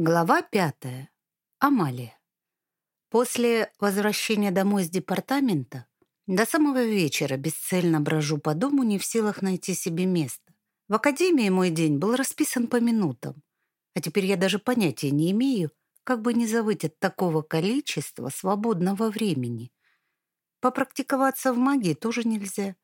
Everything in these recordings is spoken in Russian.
Глава пятая. Амалия. После возвращения домой из департамента до самого вечера бесцельно брожу по дому, не в силах найти себе место. В академии мой день был расписан по минутам, а теперь я даже понятия не имею, как бы не завыть от такого количества свободного времени. Попрактиковаться в магии тоже нельзя,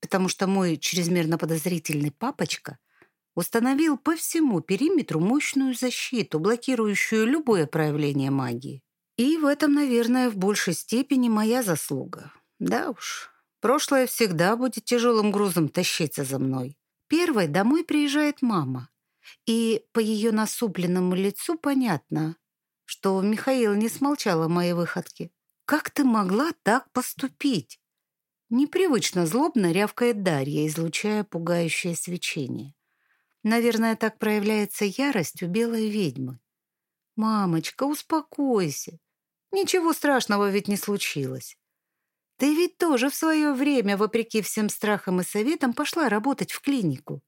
потому что мой чрезмерно подозрительный папочка — установил по всему периметру мощную защиту, блокирующую любое проявление магии. И в этом, наверное, в большей степени моя заслуга. Да уж, прошлое всегда будет тяжелым грузом тащиться за мной. Первой домой приезжает мама. И по ее насупленному лицу понятно, что Михаил не смолчал о моей выходке. «Как ты могла так поступить?» Непривычно злобно рявкает Дарья, излучая пугающее свечение. Наверное, так проявляется ярость у белой ведьмы. «Мамочка, успокойся. Ничего страшного ведь не случилось. Ты ведь тоже в свое время, вопреки всем страхам и советам, пошла работать в клинику.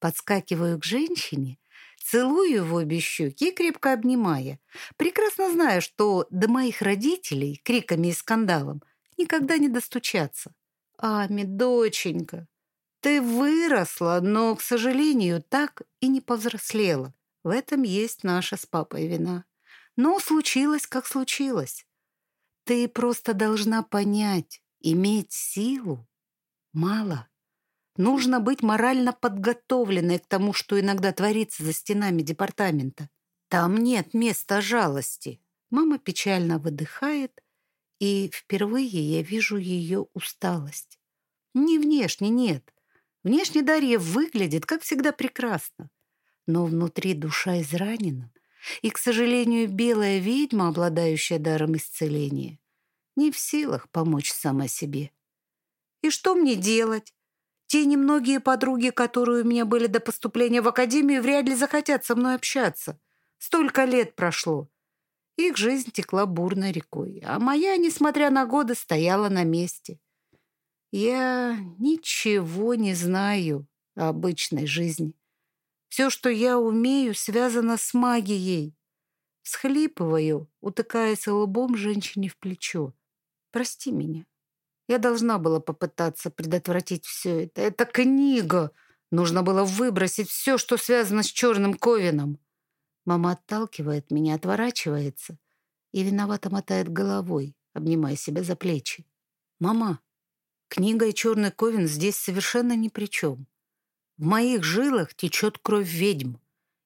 Подскакиваю к женщине, целую в обе щеки, крепко обнимая, прекрасно зная, что до моих родителей криками и скандалом никогда не достучаться. «Ами, доченька, ты выросла, но, к сожалению, так и не повзрослела. В этом есть наша с папой вина. Но случилось, как случилось. Ты просто должна понять, иметь силу мало. Нужно быть морально подготовленной к тому, что иногда творится за стенами департамента. Там нет места жалости. Мама печально выдыхает, и впервые я вижу ее усталость. Не внешне, нет. Внешне Дарья выглядит, как всегда, прекрасно, но внутри душа изранена, и, к сожалению, белая ведьма, обладающая даром исцеления, не в силах помочь сама себе. И что мне делать? Те немногие подруги, которые у меня были до поступления в академию, вряд ли захотят со мной общаться. Столько лет прошло. Их жизнь текла бурной рекой, а моя, несмотря на годы, стояла на месте. Я ничего не знаю о обычной жизни. Все, что я умею, связано с магией. Схлипываю, утыкаясь лбом женщине в плечо. Прости меня. Я должна была попытаться предотвратить все это. Это книга. Нужно было выбросить все, что связано с черным ковином. Мама отталкивает меня, отворачивается и виновато мотает головой, обнимая себя за плечи. «Мама, Книга и черный ковен здесь совершенно ни при чем. В моих жилах течет кровь ведьм.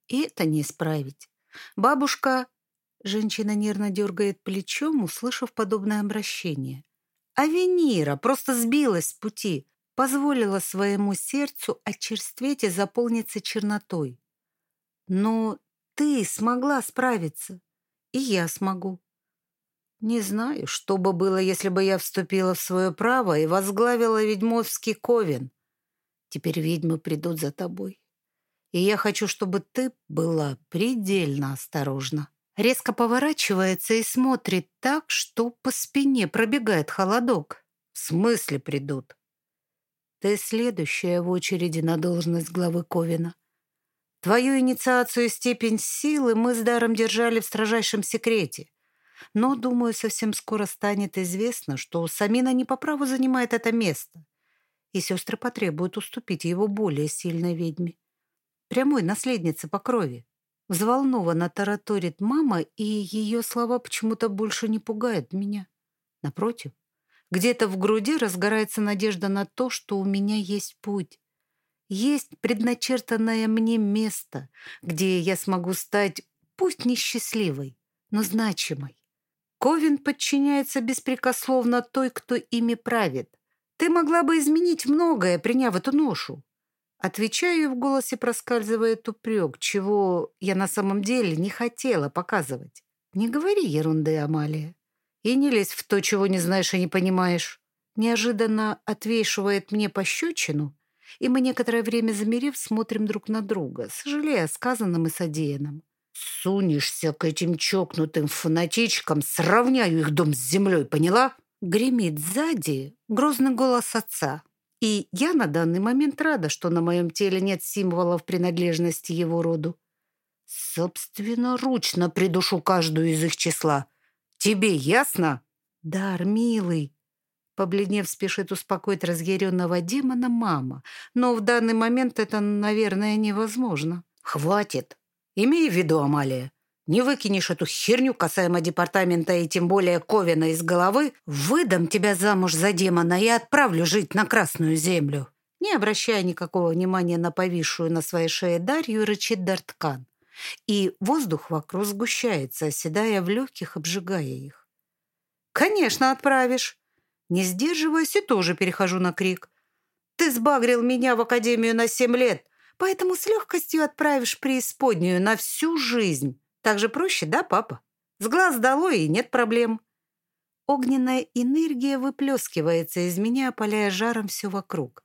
И это не исправить. Бабушка... Женщина нервно дергает плечом, услышав подобное обращение. А Венера просто сбилась с пути, позволила своему сердцу очерстветь и заполниться чернотой. Но ты смогла справиться, и я смогу. Не знаю, что бы было, если бы я вступила в свое право и возглавила ведьмовский ковен. Теперь ведьмы придут за тобой. И я хочу, чтобы ты была предельно осторожна. Резко поворачивается и смотрит так, что по спине пробегает холодок. В смысле придут? Ты следующая в очереди на должность главы Ковина. Твою инициацию и степень силы мы с Даром держали в строжайшем секрете. Но, думаю, совсем скоро станет известно, что Самина не по праву занимает это место, и сестры потребуют уступить его более сильной ведьме. Прямой наследнице по крови. Взволнованно тараторит мама, и ее слова почему-то больше не пугают меня. Напротив, где-то в груди разгорается надежда на то, что у меня есть путь. Есть предначертанное мне место, где я смогу стать, пусть несчастливой, но значимой. Ковин подчиняется беспрекословно той, кто ими правит. Ты могла бы изменить многое, приняв эту ношу. Отвечаю, в голосе проскальзывает упрек, чего я на самом деле не хотела показывать. Не говори ерунды, Амалия. И не лезь в то, чего не знаешь и не понимаешь. Неожиданно отвешивает мне пощечину, и мы некоторое время замерев смотрим друг на друга, сожалея о сказанном и содеянном. Сунешься к этим чокнутым фанатичкам, сравняю их дом с землей, поняла? Гремит сзади грозный голос отца. И я на данный момент рада, что на моем теле нет символов принадлежности его роду. Собственноручно придушу каждую из их числа. Тебе ясно? Дар, милый. Побледнев, спешит успокоить разъяренного демона мама. Но в данный момент это, наверное, невозможно. Хватит. Имей в виду, Амалия, не выкинешь эту херню касаемо департамента и тем более Ковина из головы, выдам тебя замуж за демона и отправлю жить на Красную Землю. Не обращая никакого внимания на повисшую на своей шее Дарью, рычит Дарткан. И воздух вокруг сгущается, оседая в легких, обжигая их. «Конечно, отправишь!» Не сдерживаясь, и тоже перехожу на крик. «Ты сбагрил меня в академию на семь лет, поэтому с легкостью отправишь преисподнюю на всю жизнь. Так же проще, да, папа? С глаз долой и нет проблем». Огненная энергия выплескивается из меня, опаляя жаром все вокруг.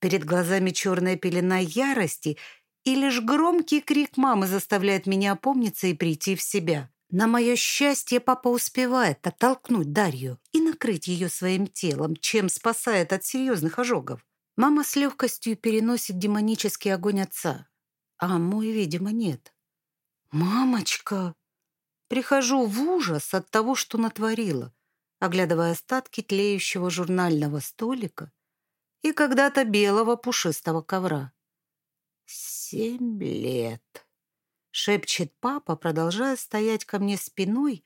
Перед глазами черная пелена ярости, и лишь громкий крик мамы заставляет меня опомниться и прийти в себя. На мое счастье, папа успевает оттолкнуть Дарью и накрыть ее своим телом, чем спасает от серьезных ожогов. Мама с легкостью переносит демонический огонь отца, а мой, видимо, нет. «Мамочка!» Прихожу в ужас от того, что натворила, оглядывая остатки тлеющего журнального столика и когда-то белого пушистого ковра. «Семь лет!» — шепчет папа, продолжая стоять ко мне спиной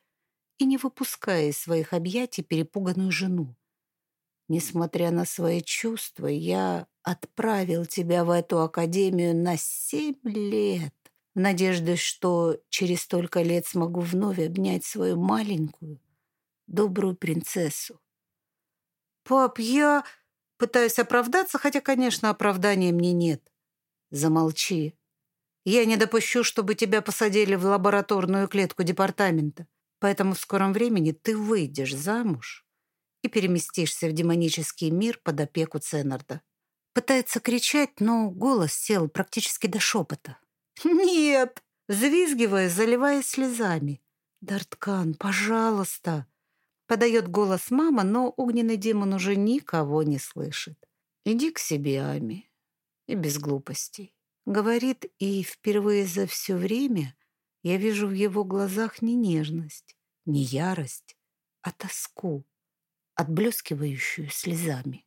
и не выпуская из своих объятий перепуганную жену. Несмотря на свои чувства, я отправил тебя в эту академию на семь лет в надежде, что через столько лет смогу вновь обнять свою маленькую, добрую принцессу. «Пап, я...» Пытаюсь оправдаться, хотя, конечно, оправдания мне нет. Замолчи. Я не допущу, чтобы тебя посадили в лабораторную клетку департамента. Поэтому в скором времени ты выйдешь замуж и переместишься в демонический мир под опеку Ценнарда. Пытается кричать, но голос сел практически до шепота. «Нет!» — взвизгивая, заливаясь слезами. «Дарткан, пожалуйста!» — подает голос мама, но огненный демон уже никого не слышит. «Иди к себе, Ами, и без глупостей». Говорит, и впервые за все время я вижу в его глазах не нежность, не ярость, а тоску, отблескивающую слезами.